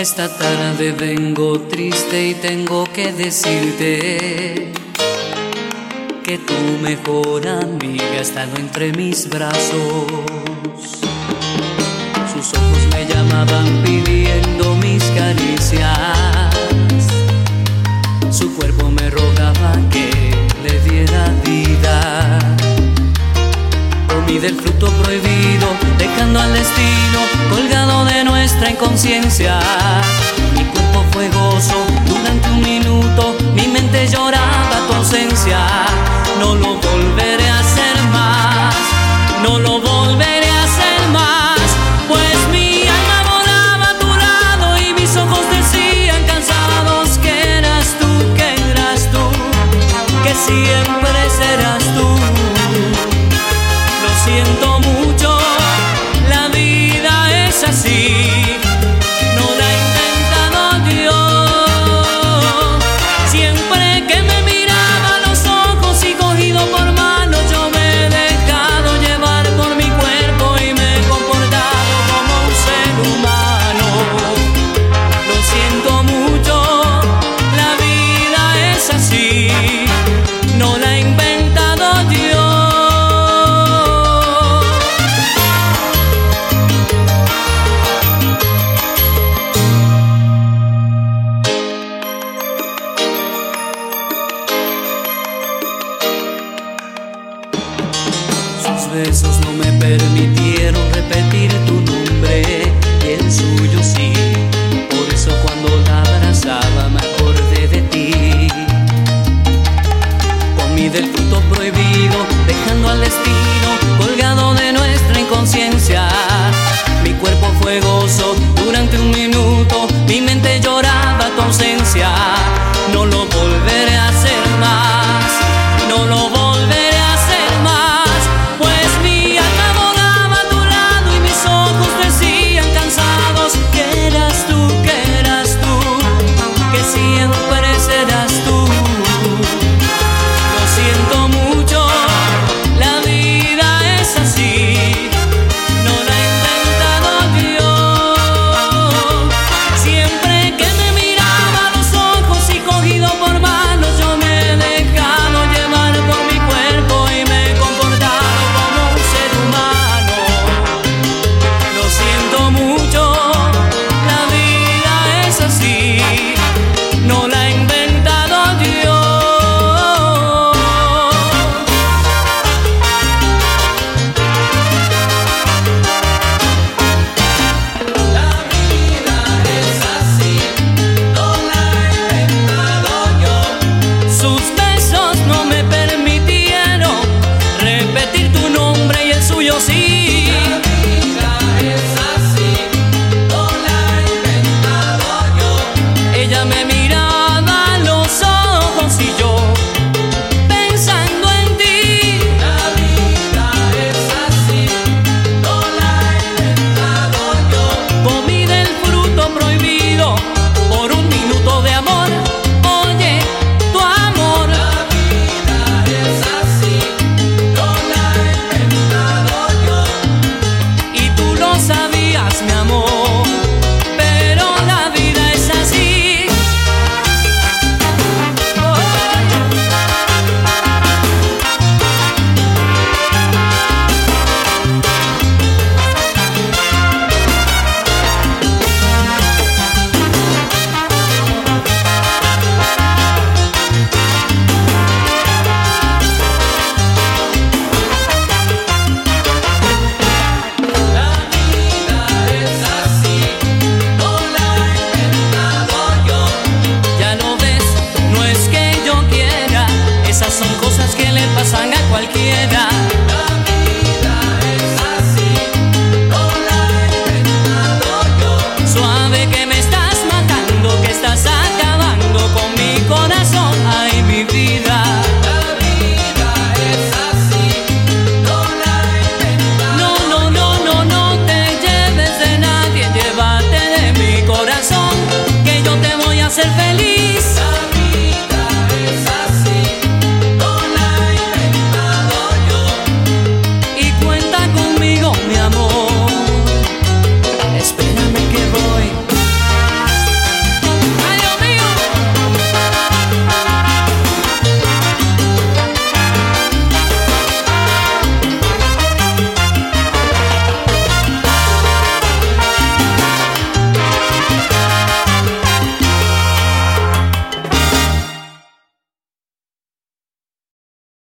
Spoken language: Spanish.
Esta tarde vengo triste y tengo que decirte que tu mejor amiga ha estado entre mis brazos. Sus ojos me llamaban pidiendo mis caricias. Su cuerpo me rogaba que le diera vida. Comí del fruto prohibido, dejando al destino colgado de nuestra inconsciencia. Mi cuerpo fue gozo siento Besos no me permitieron repetir tu nombre el suyo sí. Por eso cuando la abrazaba me acordé de ti. Comí del fruto prohibido, dejando al destino colgado de nuestra inconsciencia. Mi cuerpo fue gozo